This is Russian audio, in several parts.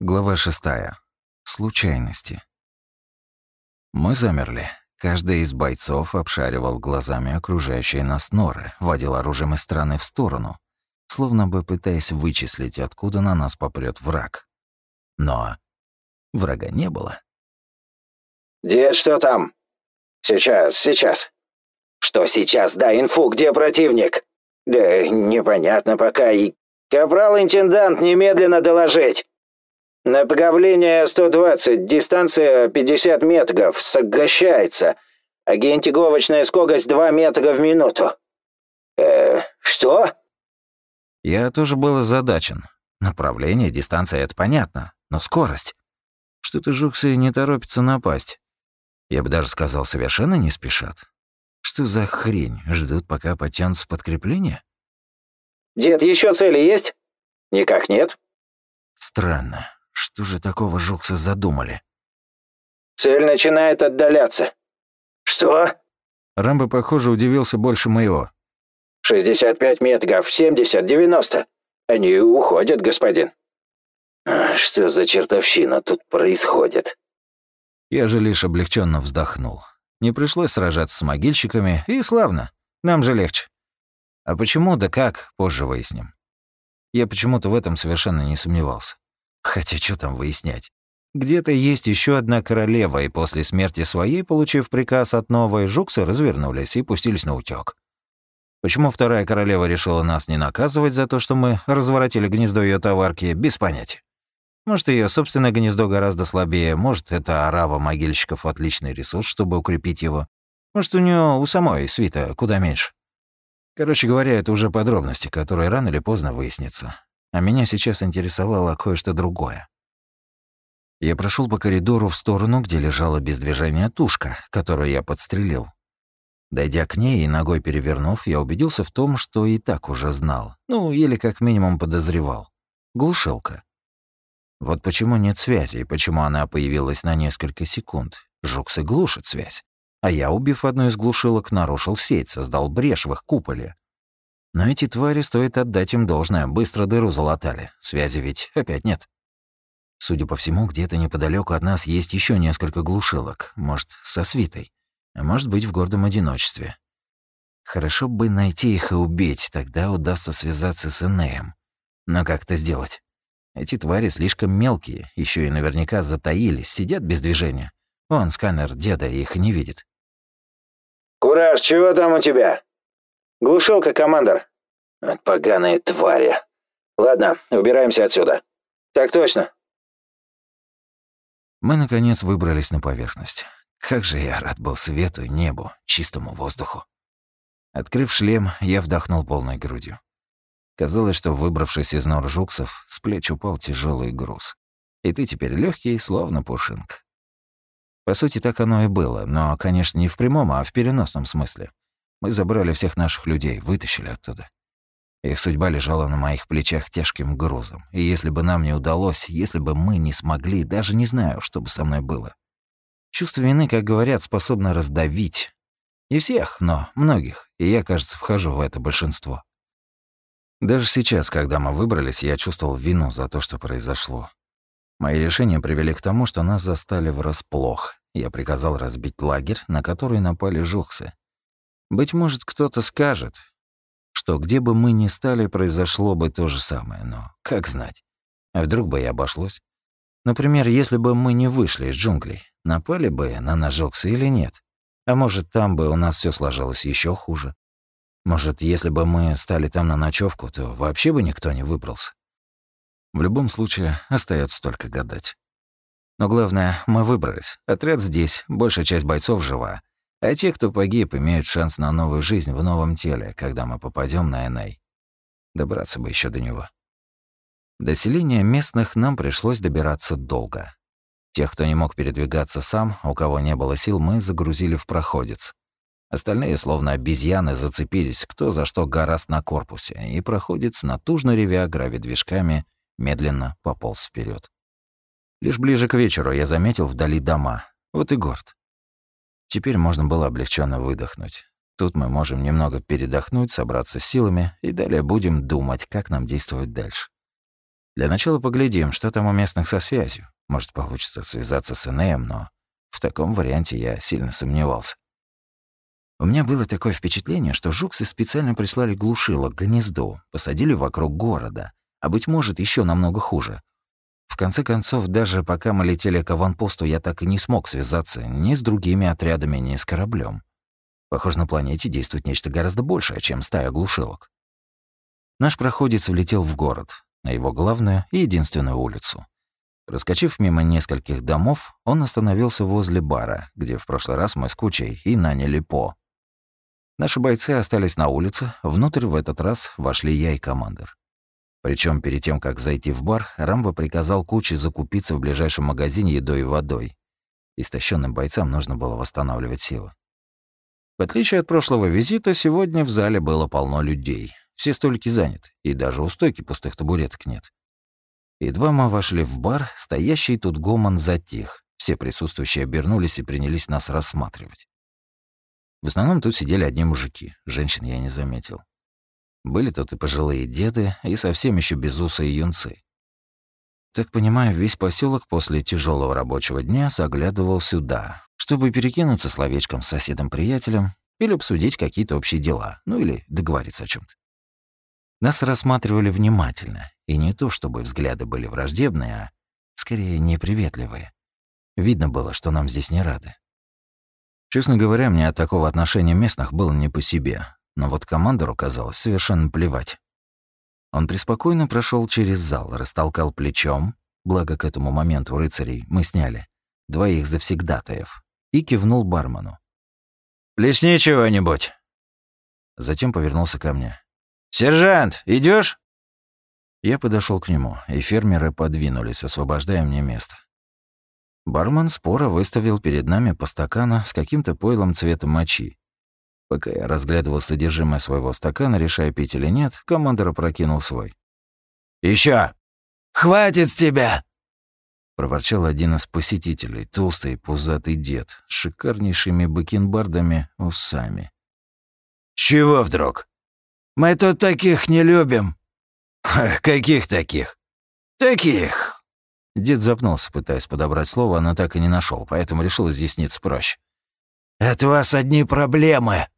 Глава шестая. Случайности. Мы замерли. Каждый из бойцов обшаривал глазами окружающие нас норы, водил оружием из стороны в сторону, словно бы пытаясь вычислить, откуда на нас попрет враг. Но врага не было. «Дед, что там?» «Сейчас, сейчас». «Что сейчас? Дай инфу, где противник?» «Да непонятно пока и...» «Капрал-интендант, немедленно доложить!» «Направление 120, дистанция 50 метров, сокращается. Агентиговочная скорость 2 метра в минуту». «Э, что?» Я тоже был озадачен. Направление, дистанция — это понятно, но скорость. Что-то жуксы не торопится напасть. Я бы даже сказал, совершенно не спешат. Что за хрень? Ждут, пока потянутся подкрепления? «Дед, еще цели есть?» «Никак нет». Странно. Что же такого жуксы задумали? «Цель начинает отдаляться». «Что?» Рамбо, похоже, удивился больше моего. «65 метров, 70, 90. Они уходят, господин». А «Что за чертовщина тут происходит?» Я же лишь облегченно вздохнул. Не пришлось сражаться с могильщиками, и славно. Нам же легче. А почему да как, позже выясним. Я почему-то в этом совершенно не сомневался. Хотя что там выяснять? Где-то есть еще одна королева, и после смерти своей, получив приказ от новой, жуксы развернулись и пустились на утёк. Почему вторая королева решила нас не наказывать за то, что мы разворотили гнездо ее товарки, без понятия. Может, ее собственное гнездо гораздо слабее, может, это арава могильщиков отличный ресурс, чтобы укрепить его. Может, у нее у самой свита куда меньше. Короче говоря, это уже подробности, которые рано или поздно выяснятся. А меня сейчас интересовало кое-что другое. Я прошел по коридору в сторону, где лежала без движения тушка, которую я подстрелил. Дойдя к ней и ногой перевернув, я убедился в том, что и так уже знал. Ну, или как минимум подозревал. Глушилка. Вот почему нет связи, и почему она появилась на несколько секунд. Жуксы глушит связь. А я, убив одну из глушилок, нарушил сеть, создал брешь в их куполе. Но эти твари, стоит отдать им должное, быстро дыру залатали. Связи ведь опять нет. Судя по всему, где-то неподалеку от нас есть еще несколько глушилок. Может, со свитой. А может быть, в гордом одиночестве. Хорошо бы найти их и убить, тогда удастся связаться с Энеем. Но как это сделать? Эти твари слишком мелкие, еще и наверняка затаились, сидят без движения. Он, сканер деда, их не видит. «Кураж, чего там у тебя?» «Глушилка, командор». «От поганые твари. Ладно, убираемся отсюда». «Так точно». Мы, наконец, выбрались на поверхность. Как же я рад был свету и небу, чистому воздуху. Открыв шлем, я вдохнул полной грудью. Казалось, что, выбравшись из нор жуксов, с плеч упал тяжелый груз. И ты теперь легкий, словно пушинка. По сути, так оно и было, но, конечно, не в прямом, а в переносном смысле. Мы забрали всех наших людей, вытащили оттуда. Их судьба лежала на моих плечах тяжким грузом. И если бы нам не удалось, если бы мы не смогли, даже не знаю, что бы со мной было. Чувство вины, как говорят, способно раздавить. Не всех, но многих. И я, кажется, вхожу в это большинство. Даже сейчас, когда мы выбрались, я чувствовал вину за то, что произошло. Мои решения привели к тому, что нас застали врасплох. Я приказал разбить лагерь, на который напали жухсы. Быть может, кто-то скажет, что где бы мы ни стали, произошло бы то же самое, но как знать? А вдруг бы и обошлось? Например, если бы мы не вышли из джунглей, напали бы на ножоксы или нет? А может, там бы у нас все сложилось еще хуже? Может, если бы мы стали там на ночевку, то вообще бы никто не выбрался? В любом случае, остается только гадать. Но главное, мы выбрались. Отряд здесь, большая часть бойцов жива. А те, кто погиб, имеют шанс на новую жизнь в новом теле, когда мы попадем на Эней. Добраться бы еще до него. До селения местных нам пришлось добираться долго. Тех, кто не мог передвигаться сам, у кого не было сил, мы загрузили в проходец. Остальные, словно обезьяны, зацепились кто за что гораст на корпусе, и проходец, натужно ревя гравидвижками, медленно пополз вперед. Лишь ближе к вечеру я заметил вдали дома. Вот и город. Теперь можно было облегченно выдохнуть. Тут мы можем немного передохнуть, собраться силами, и далее будем думать, как нам действовать дальше. Для начала поглядим, что там у местных со связью. Может, получится связаться с Энеем, но в таком варианте я сильно сомневался. У меня было такое впечатление, что жуксы специально прислали глушило к гнезду, посадили вокруг города, а, быть может, еще намного хуже. В конце концов, даже пока мы летели к аванпосту, я так и не смог связаться ни с другими отрядами, ни с кораблем. Похоже, на планете действует нечто гораздо большее, чем стая глушилок. Наш проходец влетел в город, на его главную и единственную улицу. Раскочив мимо нескольких домов, он остановился возле бара, где в прошлый раз мы с кучей и наняли По. Наши бойцы остались на улице, внутрь в этот раз вошли я и командир. Причем перед тем, как зайти в бар, Рамбо приказал куче закупиться в ближайшем магазине едой и водой. Истощенным бойцам нужно было восстанавливать силы. В отличие от прошлого визита, сегодня в зале было полно людей. Все столики заняты, и даже у стойки пустых табуреток нет. Едва мы вошли в бар, стоящий тут гомон затих. Все присутствующие обернулись и принялись нас рассматривать. В основном тут сидели одни мужики, женщин я не заметил. Были тут и пожилые деды, и совсем еще безусые юнцы. Так понимаю, весь поселок после тяжелого рабочего дня заглядывал сюда, чтобы перекинуться словечком с соседом-приятелем или обсудить какие-то общие дела, ну или договориться о чем то Нас рассматривали внимательно, и не то, чтобы взгляды были враждебные, а скорее неприветливые. Видно было, что нам здесь не рады. Честно говоря, мне от такого отношения местных было не по себе, но вот командору казалось совершенно плевать. Он преспокойно прошел через зал, растолкал плечом, благо к этому моменту рыцарей мы сняли, двоих завсегдатаев, и кивнул бармену. «Плесни чего-нибудь!» Затем повернулся ко мне. «Сержант, идешь? Я подошел к нему, и фермеры подвинулись, освобождая мне место. Бармен споро выставил перед нами по стакану с каким-то пойлом цвета мочи. Пока я разглядывал содержимое своего стакана, решая пить или нет, командор опрокинул свой. Еще! Хватит с тебя!» Проворчал один из посетителей, толстый пузатый дед, с шикарнейшими бакенбардами усами. «Чего вдруг? Мы тут таких не любим». «Каких таких?» «Таких, Дед запнулся, пытаясь подобрать слово, но так и не нашел, поэтому решил изъясниться проще. «От вас одни проблемы.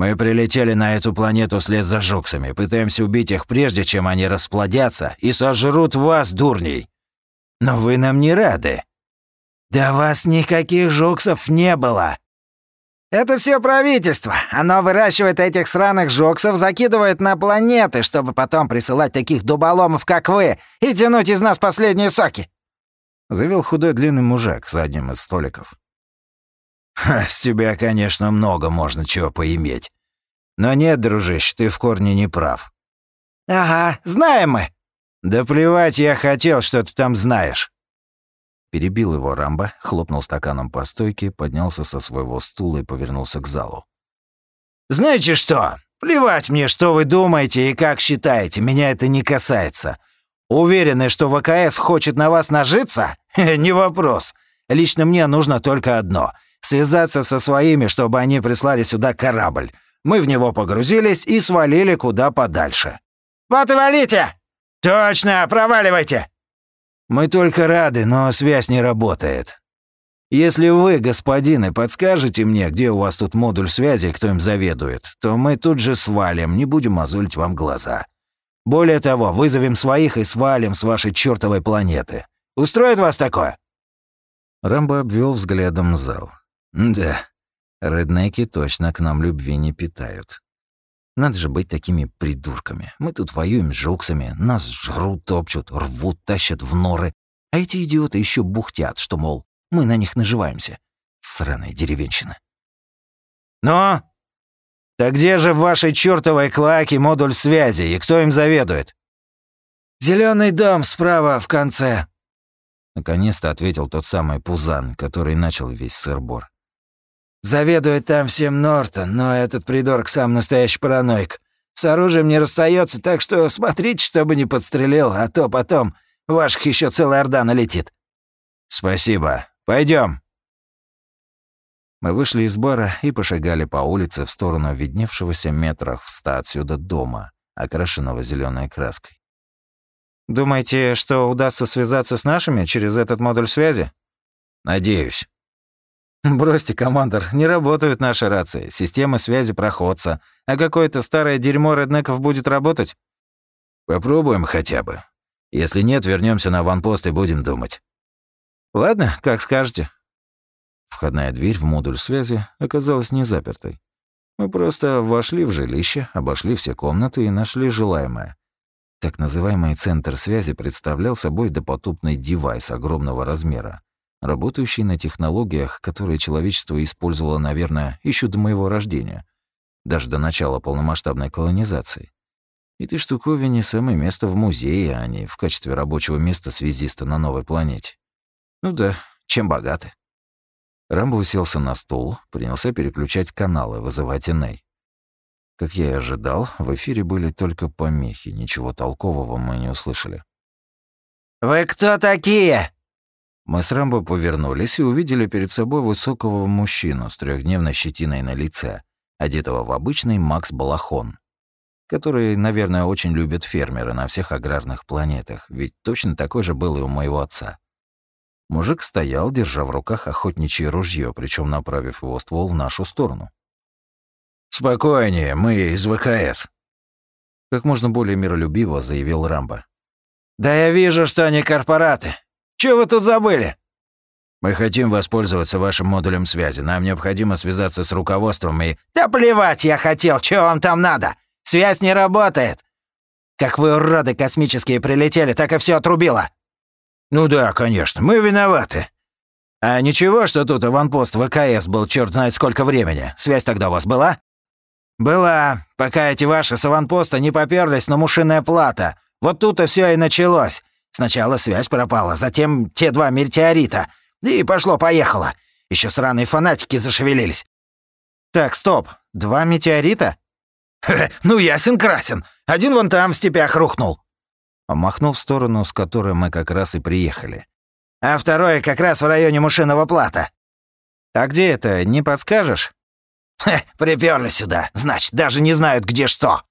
Мы прилетели на эту планету вслед за жуксами, пытаемся убить их прежде, чем они расплодятся и сожрут вас, дурней. Но вы нам не рады. Да вас никаких жуксов не было. Это все правительство. Оно выращивает этих сраных жоксов, закидывает на планеты, чтобы потом присылать таких дуболомов, как вы, и тянуть из нас последние соки. Завел худой длинный мужик с одним из столиков. Ха, с тебя, конечно, много можно чего поиметь. Но нет, дружище, ты в корне не прав. Ага, знаем мы. Да плевать я хотел, что ты там знаешь. Перебил его Рамбо, хлопнул стаканом по стойке, поднялся со своего стула и повернулся к залу. «Знаете что? Плевать мне, что вы думаете и как считаете, меня это не касается. Уверены, что ВКС хочет на вас нажиться? Не вопрос. Лично мне нужно только одно — связаться со своими, чтобы они прислали сюда корабль. Мы в него погрузились и свалили куда подальше». «Вот и валите!» «Точно, проваливайте!» Мы только рады, но связь не работает. Если вы, господины, подскажете мне, где у вас тут модуль связи, кто им заведует, то мы тут же свалим, не будем мозолить вам глаза. Более того, вызовем своих и свалим с вашей чертовой планеты. Устроит вас такое?» Рэмбо обвел взглядом зал. «Да, реднеки точно к нам любви не питают. Надо же быть такими придурками. Мы тут воюем с жуксами, нас жрут, топчут, рвут, тащат в норы. А эти идиоты еще бухтят, что, мол, мы на них наживаемся. Сраная деревенщина. «Но? Так где же в вашей чертовой клаке модуль связи, и кто им заведует?» Зеленый дом справа в конце», — наконец-то ответил тот самый Пузан, который начал весь сырбор. Заведует там всем Нортон, но этот придурок сам настоящий параноик. С оружием не расстается, так что смотрите, чтобы не подстрелил, а то потом ваших еще целая орда налетит. Спасибо. Пойдем. Мы вышли из бара и пошагали по улице в сторону видневшегося метрах в ста отсюда дома, окрашенного зеленой краской. Думаете, что удастся связаться с нашими через этот модуль связи? Надеюсь. Бросьте, командор, не работают наши рации, система связи проходца, а какое-то старое дерьмо реднеков будет работать? Попробуем хотя бы. Если нет, вернемся на ванпост и будем думать. Ладно, как скажете. Входная дверь в модуль связи оказалась не запертой. Мы просто вошли в жилище, обошли все комнаты и нашли желаемое. Так называемый центр связи представлял собой допотопный девайс огромного размера, работающий на технологиях, которые человечество использовало, наверное, еще до моего рождения, даже до начала полномасштабной колонизации. Этой штуковине самое место в музее, а не в качестве рабочего места связиста на новой планете. Ну да, чем богаты. Рамбо уселся на стул, принялся переключать каналы, вызывать Эней. Как я и ожидал, в эфире были только помехи, ничего толкового мы не услышали. «Вы кто такие?» Мы с Рэмбо повернулись и увидели перед собой высокого мужчину с трехдневной щетиной на лице, одетого в обычный Макс-балахон, который, наверное, очень любят фермеры на всех аграрных планетах, ведь точно такой же был и у моего отца. Мужик стоял, держа в руках охотничье ружье, причем направив его ствол в нашу сторону. «Спокойнее, мы из ВКС», — как можно более миролюбиво заявил Рамбо. «Да я вижу, что они корпораты. Чего вы тут забыли?» «Мы хотим воспользоваться вашим модулем связи. Нам необходимо связаться с руководством и...» «Да плевать я хотел, чего вам там надо? Связь не работает. Как вы, уроды космические, прилетели, так и все отрубило». «Ну да, конечно, мы виноваты. А ничего, что тут аванпост ВКС был черт знает сколько времени. Связь тогда у вас была?» «Была, пока эти ваши с аванпоста не попёрлись на мушиная плата. Вот тут-то всё и началось. Сначала связь пропала, затем те два метеорита. И пошло-поехало. Ещё сраные фанатики зашевелились». «Так, стоп. Два метеорита?» «Ну, ясен-красен. Один вон там в степях рухнул». Махнул в сторону, с которой мы как раз и приехали. «А второй как раз в районе мушиного плата». «А где это, не подскажешь?» Приперли сюда. Значит, даже не знают, где что.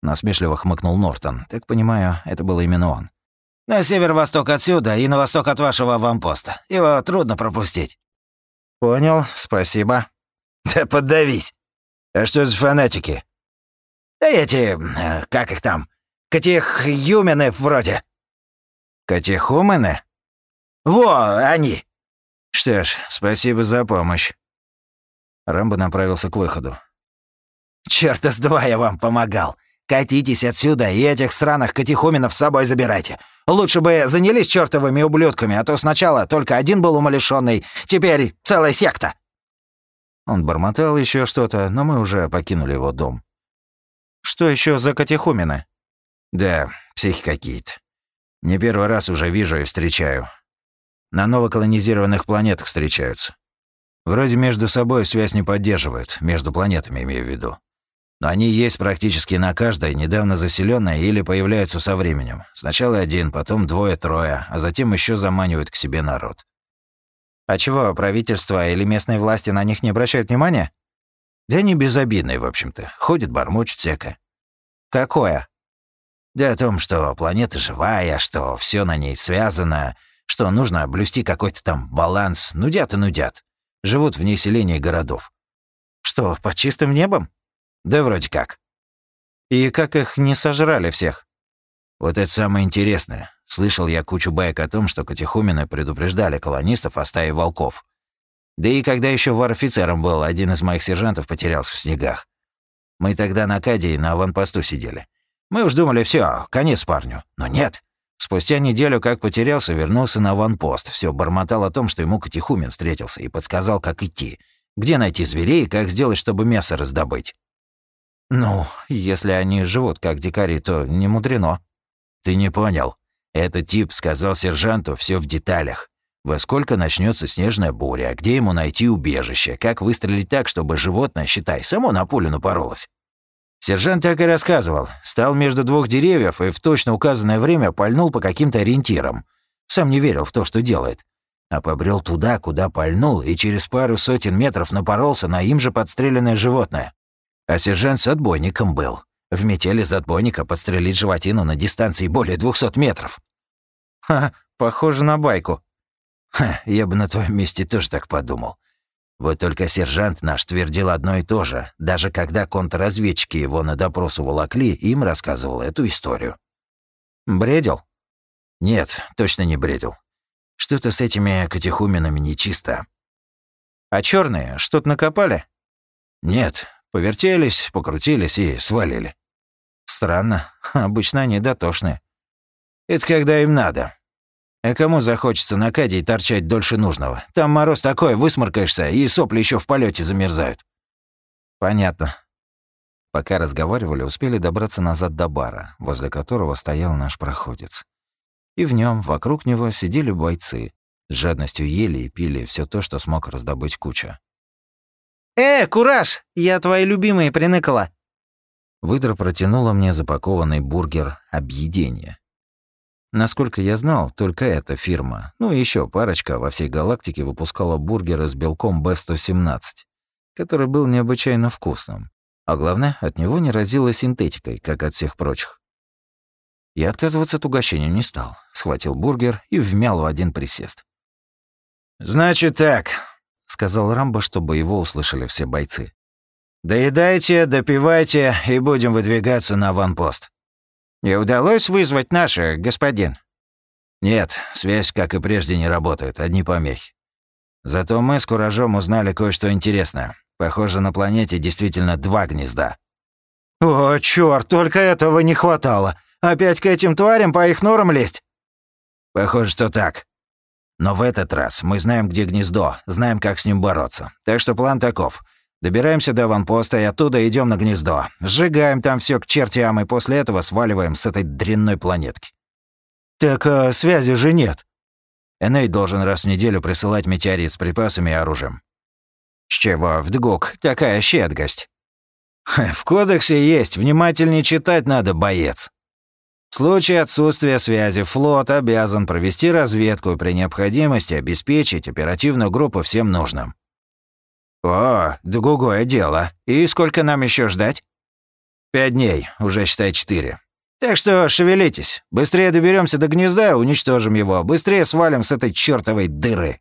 Насмешливо хмыкнул Нортон. Так понимаю, это был именно он. На северо-восток отсюда и на восток от вашего вампоста. Его трудно пропустить. Понял, спасибо. Да поддавись. А что за фанатики? Да эти, э, как их там, катехюмены вроде. Катехумены? Во, они. Что ж, спасибо за помощь. Рэмбо направился к выходу. «Чёрта с два я вам помогал! Катитесь отсюда и этих сраных катехуменов с собой забирайте. Лучше бы занялись чёртовыми ублюдками, а то сначала только один был умалишённый, теперь целая секта». Он бормотал ещё что-то, но мы уже покинули его дом. «Что ещё за катехумены?» «Да, психи какие-то. Не первый раз уже вижу и встречаю. На новоколонизированных планетах встречаются. Вроде между собой связь не поддерживают, между планетами имею в виду. Но они есть практически на каждой, недавно заселенной или появляются со временем. Сначала один, потом двое-трое, а затем еще заманивают к себе народ. А чего, правительство или местные власти на них не обращают внимания? Да они безобидные, в общем-то. Ходят, бормочут всякое. Какое? Да о том, что планета живая, что все на ней связано, что нужно блюсти какой-то там баланс. Нудят и нудят живут вне селения городов. Что, под чистым небом? Да вроде как. И как их не сожрали всех? Вот это самое интересное. Слышал я кучу баек о том, что катехумены предупреждали колонистов о стае волков. Да и когда еще вар-офицером был, один из моих сержантов потерялся в снегах. Мы тогда на Кадии на аванпосту сидели. Мы уж думали, все, конец парню. Но нет. Спустя неделю, как потерялся, вернулся на ванпост. Все бормотал о том, что ему Катихумен встретился и подсказал, как идти. Где найти зверей и как сделать, чтобы мясо раздобыть. Ну, если они живут как дикари, то не мудрено. Ты не понял. Этот тип сказал сержанту все в деталях. Во сколько начнется снежная буря, где ему найти убежище, как выстрелить так, чтобы животное, считай, само на пулю напоролось. Сержант так и рассказывал. Стал между двух деревьев и в точно указанное время пальнул по каким-то ориентирам. Сам не верил в то, что делает. А побрел туда, куда пальнул, и через пару сотен метров напоролся на им же подстреленное животное. А сержант с отбойником был. В метели затбойника подстрелить животину на дистанции более 200 метров. Ха, похоже на байку. Ха, я бы на твоем месте тоже так подумал. Вот только сержант наш твердил одно и то же, даже когда контрразведчики его на допрос уволокли, им рассказывал эту историю. Бредил? Нет, точно не бредил. Что-то с этими катехуменами нечисто. А черные что-то накопали? Нет, повертелись, покрутились и свалили. Странно, обычно они дотошные. Это когда им надо. А кому захочется на каде торчать дольше нужного? Там мороз такой, высморкаешься, и сопли еще в полете замерзают. Понятно. Пока разговаривали, успели добраться назад до бара, возле которого стоял наш проходец. И в нем, вокруг него, сидели бойцы. С жадностью ели и пили все то, что смог раздобыть куча. «Э, Кураж! Я твои любимые приныкала!» Выдра протянула мне запакованный бургер «Объедение». Насколько я знал, только эта фирма, ну и еще парочка во всей галактике выпускала бургеры с белком B117, который был необычайно вкусным. А главное, от него не разило синтетикой, как от всех прочих. Я отказываться от угощения не стал. Схватил бургер и вмял в один присест. «Значит так», — сказал Рамбо, чтобы его услышали все бойцы. «Доедайте, допивайте и будем выдвигаться на аванпост. «Не удалось вызвать наших, господин?» «Нет, связь, как и прежде, не работает, одни помехи. Зато мы с Куражом узнали кое-что интересное. Похоже, на планете действительно два гнезда». «О, чёрт, только этого не хватало. Опять к этим тварям по их норам лезть?» «Похоже, что так. Но в этот раз мы знаем, где гнездо, знаем, как с ним бороться. Так что план таков. Добираемся до аванпоста и оттуда идем на гнездо. Сжигаем там все к чертям и после этого сваливаем с этой дрянной планетки. Так а, связи же нет. Эней должен раз в неделю присылать метеорит с припасами и оружием. С чего вдруг такая щедрость? В кодексе есть, внимательнее читать надо, боец. В случае отсутствия связи флот обязан провести разведку при необходимости обеспечить оперативную группу всем нужным. «О, другое дело. И сколько нам еще ждать?» «Пять дней, уже считай четыре. Так что шевелитесь. Быстрее доберемся до гнезда, уничтожим его. Быстрее свалим с этой чертовой дыры».